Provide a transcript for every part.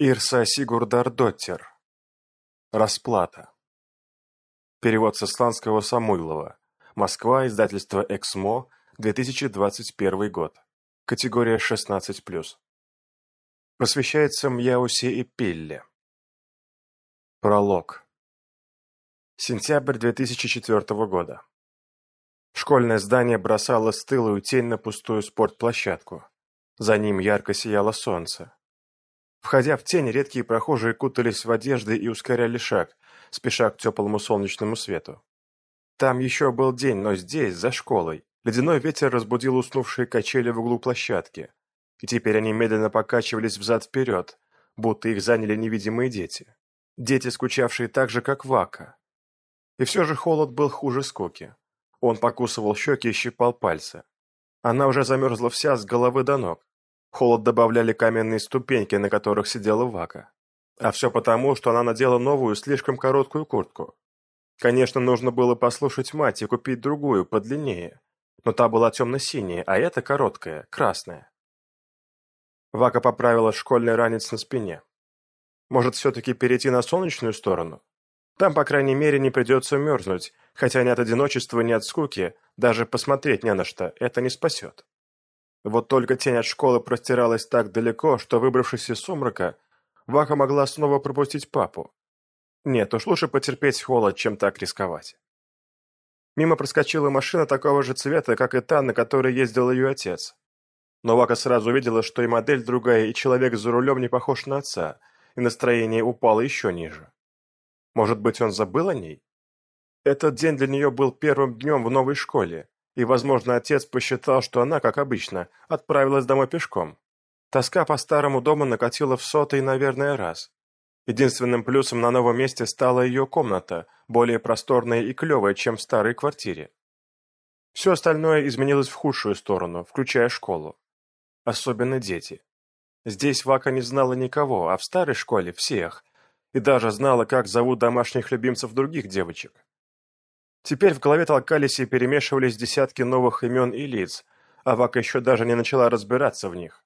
Ирса Сигурдардоттер. Расплата. Перевод с исландского Самуйлова. Москва, издательство «Эксмо», 2021 год. Категория 16+. Посвящается Мьяусе и Пилле. Пролог. Сентябрь 2004 года. Школьное здание бросало стылую тень на пустую спортплощадку. За ним ярко сияло солнце. Входя в тень, редкие прохожие кутались в одежды и ускоряли шаг, спеша к теплому солнечному свету. Там еще был день, но здесь, за школой, ледяной ветер разбудил уснувшие качели в углу площадки, и теперь они медленно покачивались взад-вперед, будто их заняли невидимые дети. Дети, скучавшие так же, как Вака. И все же холод был хуже скуки. Он покусывал щеки и щипал пальцы. Она уже замерзла вся с головы до ног. Холод добавляли каменные ступеньки, на которых сидела Вака. А все потому, что она надела новую, слишком короткую куртку. Конечно, нужно было послушать мать и купить другую, подлиннее. Но та была темно-синяя, а эта короткая, красная. Вака поправила школьный ранец на спине. Может, все-таки перейти на солнечную сторону? Там, по крайней мере, не придется мерзнуть, хотя ни от одиночества, ни от скуки, даже посмотреть не на что, это не спасет. Вот только тень от школы простиралась так далеко, что, выбравшись из сумрака, Ваха могла снова пропустить папу. Нет, уж лучше потерпеть холод, чем так рисковать. Мимо проскочила машина такого же цвета, как и та, на которой ездил ее отец. Но Вака сразу увидела, что и модель другая, и человек за рулем не похож на отца, и настроение упало еще ниже. Может быть, он забыл о ней? Этот день для нее был первым днем в новой школе, и, возможно, отец посчитал, что она, как обычно, отправилась домой пешком. Тоска по старому дому накатила в сотый, наверное, раз. Единственным плюсом на новом месте стала ее комната, более просторная и клевая, чем в старой квартире. Все остальное изменилось в худшую сторону, включая школу. Особенно дети. Здесь Вака не знала никого, а в старой школе – всех. И даже знала, как зовут домашних любимцев других девочек. Теперь в голове толкались и перемешивались десятки новых имен и лиц, а Вака еще даже не начала разбираться в них.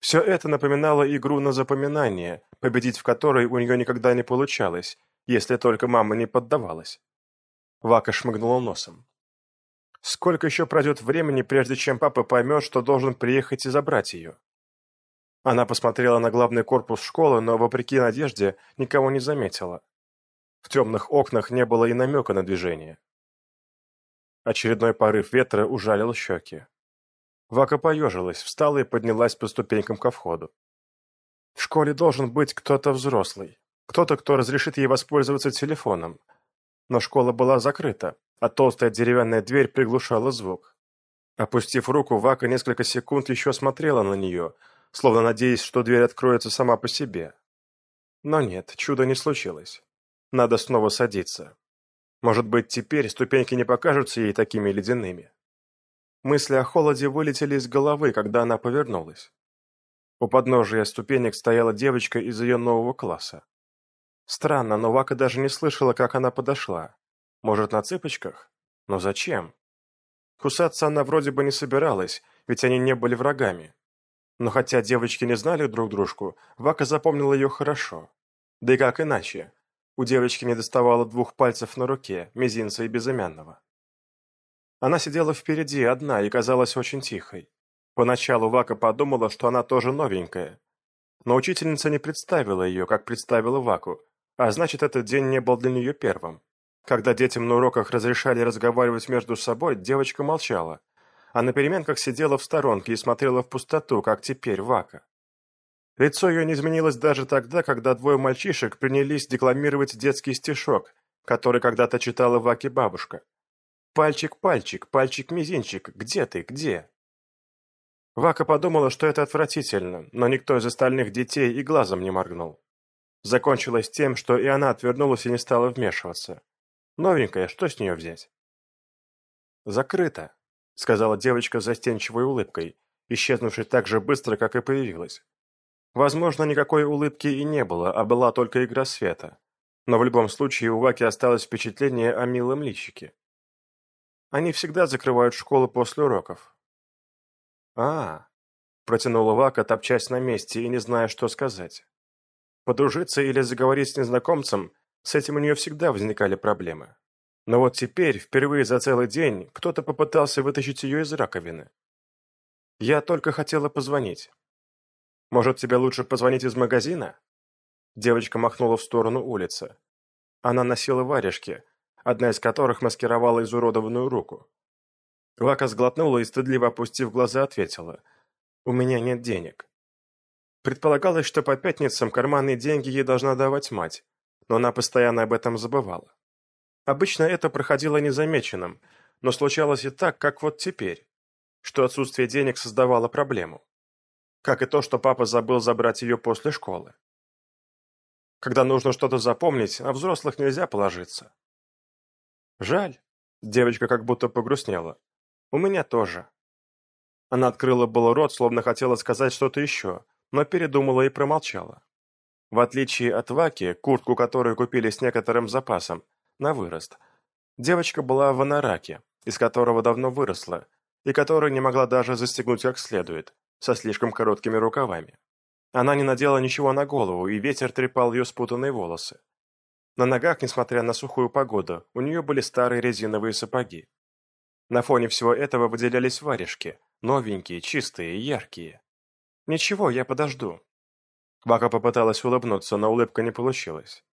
Все это напоминало игру на запоминание, победить в которой у нее никогда не получалось, если только мама не поддавалась. Вака шмыгнула носом. Сколько еще пройдет времени, прежде чем папа поймет, что должен приехать и забрать ее? Она посмотрела на главный корпус школы, но, вопреки надежде, никого не заметила. В темных окнах не было и намека на движение. Очередной порыв ветра ужалил щеки. Вака поежилась, встала и поднялась по ступенькам ко входу. В школе должен быть кто-то взрослый, кто-то, кто разрешит ей воспользоваться телефоном. Но школа была закрыта, а толстая деревянная дверь приглушала звук. Опустив руку, Вака несколько секунд еще смотрела на нее, словно надеясь, что дверь откроется сама по себе. Но нет, чуда не случилось. Надо снова садиться. Может быть, теперь ступеньки не покажутся ей такими ледяными. Мысли о холоде вылетели из головы, когда она повернулась. У подножия ступенек стояла девочка из ее нового класса. Странно, но Вака даже не слышала, как она подошла. Может, на цыпочках? Но зачем? Кусаться она вроде бы не собиралась, ведь они не были врагами. Но хотя девочки не знали друг дружку, Вака запомнила ее хорошо. Да и как иначе? У девочки не доставало двух пальцев на руке, мизинца и безымянного. Она сидела впереди одна и казалась очень тихой. Поначалу Вака подумала, что она тоже новенькая. Но учительница не представила ее, как представила Ваку, а значит, этот день не был для нее первым. Когда детям на уроках разрешали разговаривать между собой, девочка молчала, а на переменках сидела в сторонке и смотрела в пустоту, как теперь Вака. Лицо ее не изменилось даже тогда, когда двое мальчишек принялись декламировать детский стишок, который когда-то читала Ваки бабушка. «Пальчик, пальчик, пальчик-мизинчик, где ты, где?» Вака подумала, что это отвратительно, но никто из остальных детей и глазом не моргнул. Закончилось тем, что и она отвернулась и не стала вмешиваться. Новенькая, что с нее взять? «Закрыто», — сказала девочка с застенчивой улыбкой, исчезнувшей так же быстро, как и появилась. Возможно, никакой улыбки и не было, а была только игра света. Но в любом случае у Ваки осталось впечатление о милом личике. Они всегда закрывают школу после уроков. -а протянула Вака, топчась на месте и не зная, что сказать. Подружиться или заговорить с незнакомцем, с этим у нее всегда возникали проблемы. Но вот теперь, впервые за целый день, кто-то попытался вытащить ее из раковины. Я только хотела позвонить. Может, тебе лучше позвонить из магазина? Девочка махнула в сторону улицы. Она носила варежки, одна из которых маскировала изуродованную руку. Вака сглотнула и, стыдливо опустив глаза, ответила. «У меня нет денег». Предполагалось, что по пятницам карманные деньги ей должна давать мать, но она постоянно об этом забывала. Обычно это проходило незамеченным, но случалось и так, как вот теперь, что отсутствие денег создавало проблему. Как и то, что папа забыл забрать ее после школы. Когда нужно что-то запомнить, а взрослых нельзя положиться. Жаль. Девочка как будто погрустнела. У меня тоже. Она открыла было рот, словно хотела сказать что-то еще, но передумала и промолчала. В отличие от Ваки, куртку которую купили с некоторым запасом, на вырост, девочка была в анараке, из которого давно выросла, и которую не могла даже застегнуть как следует, со слишком короткими рукавами. Она не надела ничего на голову, и ветер трепал ее спутанные волосы. На ногах, несмотря на сухую погоду, у нее были старые резиновые сапоги. На фоне всего этого выделялись варежки, новенькие, чистые, яркие. «Ничего, я подожду». Вака попыталась улыбнуться, но улыбка не получилась.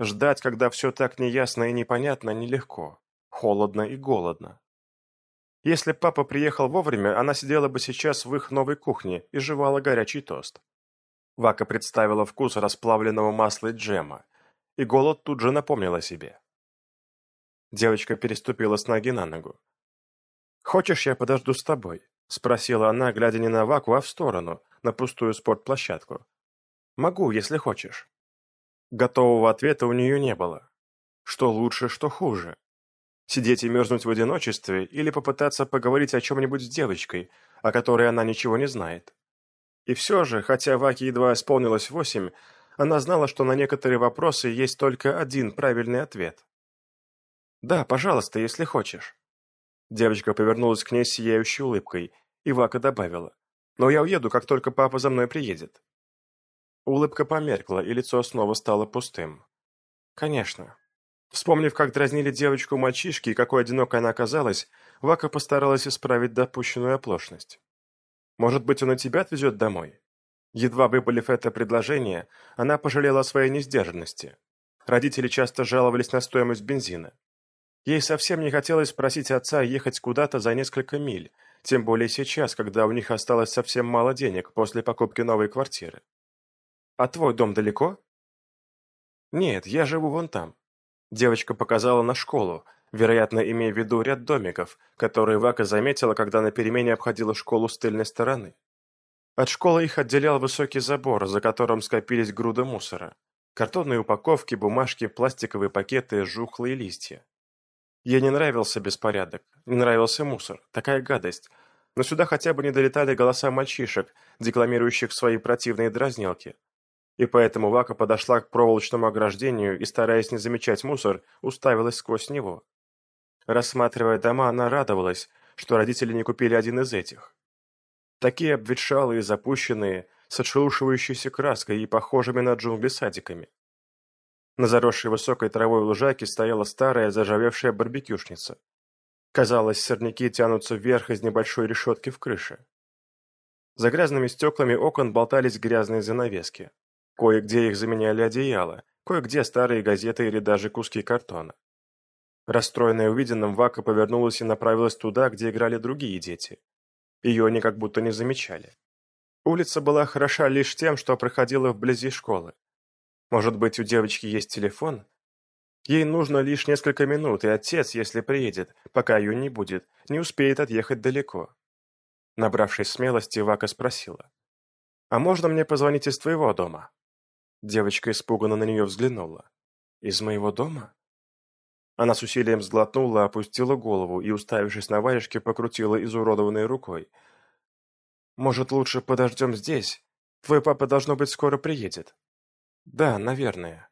Ждать, когда все так неясно и непонятно, нелегко. Холодно и голодно. Если папа приехал вовремя, она сидела бы сейчас в их новой кухне и жевала горячий тост. Вака представила вкус расплавленного масла и джема, и голод тут же напомнил о себе. Девочка переступила с ноги на ногу. «Хочешь, я подожду с тобой?» — спросила она, глядя не на Ваку, а в сторону, на пустую спортплощадку. «Могу, если хочешь». Готового ответа у нее не было. Что лучше, что хуже? Сидеть и мерзнуть в одиночестве или попытаться поговорить о чем-нибудь с девочкой, о которой она ничего не знает? И все же, хотя Ваке едва исполнилось восемь, она знала, что на некоторые вопросы есть только один правильный ответ. «Да, пожалуйста, если хочешь». Девочка повернулась к ней сияющей улыбкой, и Вака добавила. «Но я уеду, как только папа за мной приедет». Улыбка померкла, и лицо снова стало пустым. «Конечно». Вспомнив, как дразнили девочку мальчишки и какой одинокой она оказалась, Вака постаралась исправить допущенную оплошность. «Может быть, он и тебя отвезет домой?» Едва выпалив это предложение, она пожалела о своей несдержанности. Родители часто жаловались на стоимость бензина. Ей совсем не хотелось спросить отца ехать куда-то за несколько миль, тем более сейчас, когда у них осталось совсем мало денег после покупки новой квартиры. «А твой дом далеко?» «Нет, я живу вон там». Девочка показала на школу, вероятно, имея в виду ряд домиков, которые Вака заметила, когда на перемене обходила школу с тыльной стороны. От школы их отделял высокий забор, за которым скопились груды мусора. Картонные упаковки, бумажки, пластиковые пакеты, жухлые листья. Ей не нравился беспорядок, не нравился мусор, такая гадость. Но сюда хотя бы не долетали голоса мальчишек, декламирующих свои противные дразнилки. И поэтому Вака подошла к проволочному ограждению и, стараясь не замечать мусор, уставилась сквозь него. Рассматривая дома, она радовалась, что родители не купили один из этих. Такие обветшалые, запущенные, с отшелушивающейся краской и похожими на джунгли садиками. На заросшей высокой травой лужайке стояла старая заржавевшая барбекюшница. Казалось, сорняки тянутся вверх из небольшой решетки в крыше. За грязными стеклами окон болтались грязные занавески. Кое-где их заменяли одеяла, кое-где старые газеты или даже куски картона. Расстроенная увиденным, Вака повернулась и направилась туда, где играли другие дети. Ее они как будто не замечали. Улица была хороша лишь тем, что проходила вблизи школы. Может быть, у девочки есть телефон? Ей нужно лишь несколько минут, и отец, если приедет, пока ее не будет, не успеет отъехать далеко. Набравшись смелости, Вака спросила. «А можно мне позвонить из твоего дома?» Девочка испуганно на нее взглянула. «Из моего дома?» Она с усилием сглотнула, опустила голову и, уставившись на варежке, покрутила изуродованной рукой. «Может, лучше подождем здесь? Твой папа, должно быть, скоро приедет». «Да, наверное».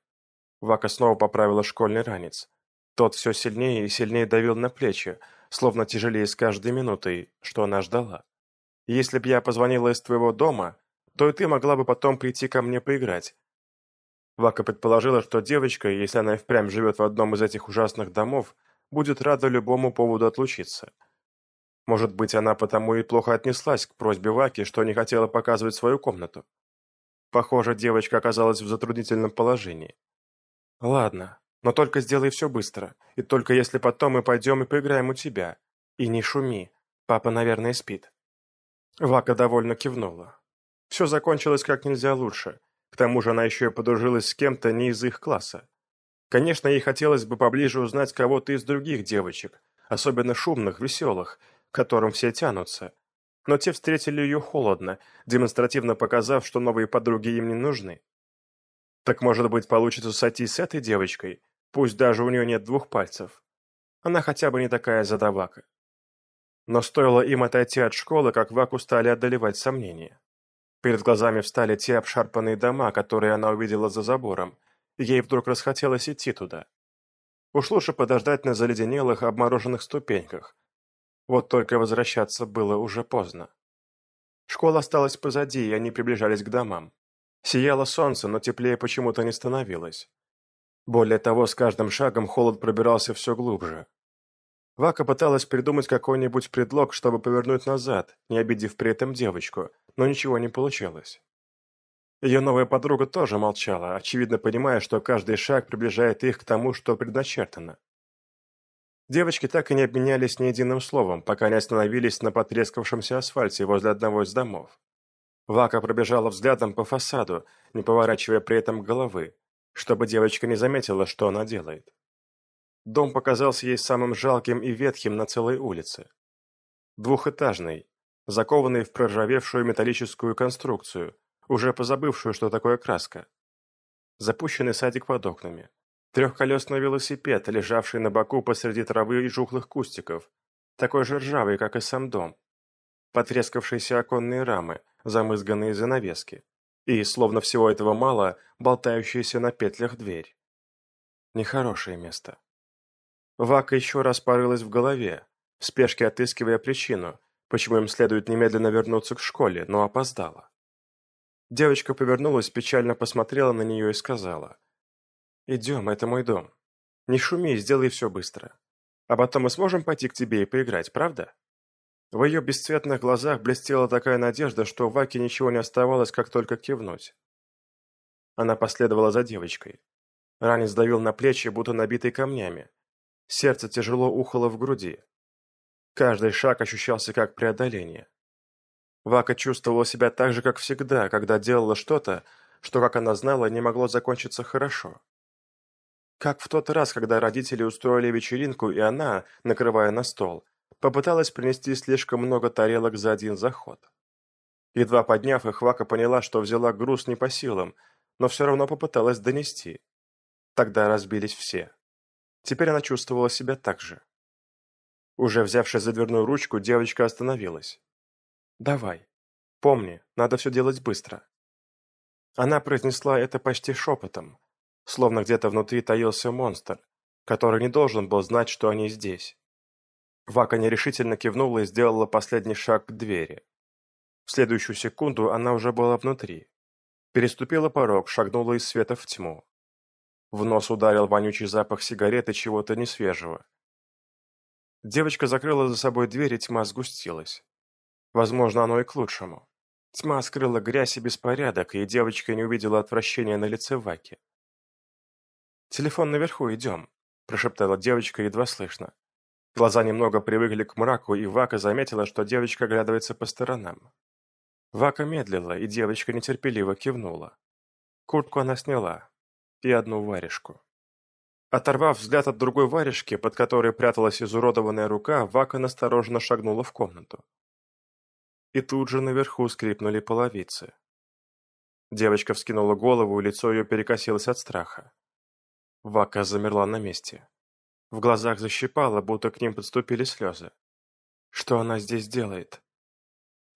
Вака снова поправила школьный ранец. Тот все сильнее и сильнее давил на плечи, словно тяжелее с каждой минутой, что она ждала. «Если б я позвонила из твоего дома, то и ты могла бы потом прийти ко мне поиграть. Вака предположила, что девочка, если она и впрямь живет в одном из этих ужасных домов, будет рада любому поводу отлучиться. Может быть, она потому и плохо отнеслась к просьбе Ваки, что не хотела показывать свою комнату. Похоже, девочка оказалась в затруднительном положении. «Ладно, но только сделай все быстро, и только если потом мы пойдем и поиграем у тебя. И не шуми, папа, наверное, спит». Вака довольно кивнула. Все закончилось как нельзя лучше. К тому же она еще и подружилась с кем-то не из их класса. Конечно, ей хотелось бы поближе узнать кого-то из других девочек, особенно шумных, веселых, к которым все тянутся. Но те встретили ее холодно, демонстративно показав, что новые подруги им не нужны. Так может быть получится сойти с этой девочкой, пусть даже у нее нет двух пальцев. Она хотя бы не такая задавака. Но стоило им отойти от школы, как Ваку стали одолевать сомнения. Перед глазами встали те обшарпанные дома, которые она увидела за забором, ей вдруг расхотелось идти туда. Уж лучше подождать на заледенелых, обмороженных ступеньках. Вот только возвращаться было уже поздно. Школа осталась позади, и они приближались к домам. Сияло солнце, но теплее почему-то не становилось. Более того, с каждым шагом холод пробирался все глубже. Вака пыталась придумать какой-нибудь предлог, чтобы повернуть назад, не обидев при этом девочку, но ничего не получалось. Ее новая подруга тоже молчала, очевидно понимая, что каждый шаг приближает их к тому, что предначертано. Девочки так и не обменялись ни единым словом, пока не остановились на потрескавшемся асфальте возле одного из домов. Вака пробежала взглядом по фасаду, не поворачивая при этом головы, чтобы девочка не заметила, что она делает. Дом показался ей самым жалким и ветхим на целой улице. Двухэтажный, закованный в проржавевшую металлическую конструкцию, уже позабывшую, что такое краска. Запущенный садик под окнами. Трехколесный велосипед, лежавший на боку посреди травы и жухлых кустиков, такой же ржавый, как и сам дом. Потрескавшиеся оконные рамы, замызганные занавески. И, словно всего этого мало, болтающаяся на петлях дверь. Нехорошее место. Вака еще раз порылась в голове, в спешке отыскивая причину, почему им следует немедленно вернуться к школе, но опоздала. Девочка повернулась, печально посмотрела на нее и сказала, «Идем, это мой дом. Не шуми, сделай все быстро. А потом мы сможем пойти к тебе и поиграть, правда?» В ее бесцветных глазах блестела такая надежда, что Ваке ничего не оставалось, как только кивнуть. Она последовала за девочкой. Ранец давил на плечи, будто набитый камнями, Сердце тяжело ухало в груди. Каждый шаг ощущался как преодоление. Вака чувствовала себя так же, как всегда, когда делала что-то, что, как она знала, не могло закончиться хорошо. Как в тот раз, когда родители устроили вечеринку, и она, накрывая на стол, попыталась принести слишком много тарелок за один заход. Едва подняв их, Вака поняла, что взяла груз не по силам, но все равно попыталась донести. Тогда разбились все. Теперь она чувствовала себя так же. Уже взявшись за дверную ручку, девочка остановилась. «Давай. Помни, надо все делать быстро». Она произнесла это почти шепотом, словно где-то внутри таился монстр, который не должен был знать, что они здесь. Вака нерешительно кивнула и сделала последний шаг к двери. В следующую секунду она уже была внутри. Переступила порог, шагнула из света в тьму. В нос ударил вонючий запах сигарет и чего-то несвежего. Девочка закрыла за собой дверь, и тьма сгустилась. Возможно, оно и к лучшему. Тьма скрыла грязь и беспорядок, и девочка не увидела отвращения на лице Ваки. «Телефон наверху, идем», – прошептала девочка едва слышно. Глаза немного привыкли к мраку, и Вака заметила, что девочка оглядывается по сторонам. Вака медлила, и девочка нетерпеливо кивнула. Куртку она сняла, и одну варежку. Оторвав взгляд от другой варежки, под которой пряталась изуродованная рука, Вака настороженно шагнула в комнату. И тут же наверху скрипнули половицы. Девочка вскинула голову, и лицо ее перекосилось от страха. Вака замерла на месте. В глазах защипала, будто к ним подступили слезы. Что она здесь делает?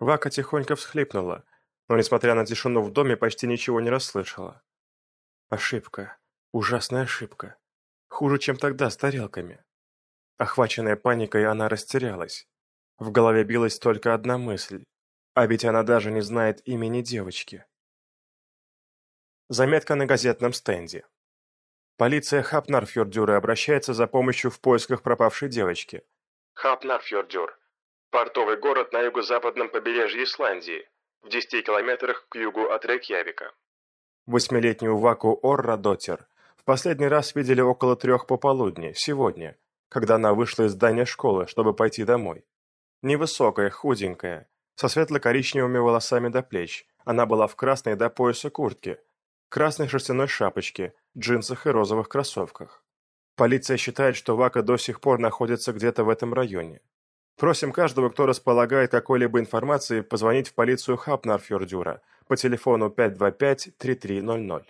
Вака тихонько всхлипнула, но, несмотря на тишину в доме, почти ничего не расслышала. Ошибка. Ужасная ошибка. Хуже, чем тогда с тарелками. Охваченная паникой, она растерялась. В голове билась только одна мысль. А ведь она даже не знает имени девочки. Заметка на газетном стенде. Полиция Хапнарфьордюра обращается за помощью в поисках пропавшей девочки. Хапнарфьордюр. Портовый город на юго-западном побережье Исландии, в 10 километрах к югу от Рейкьявика. Восьмилетнюю Ваку Орра Дотер последний раз видели около трех пополудни, сегодня, когда она вышла из здания школы, чтобы пойти домой. Невысокая, худенькая, со светло-коричневыми волосами до плеч, она была в красной до пояса куртке, красной шерстяной шапочке, джинсах и розовых кроссовках. Полиция считает, что Вака до сих пор находится где-то в этом районе. Просим каждого, кто располагает какой-либо информацией, позвонить в полицию Хапнарфьордюра по телефону 525-3300.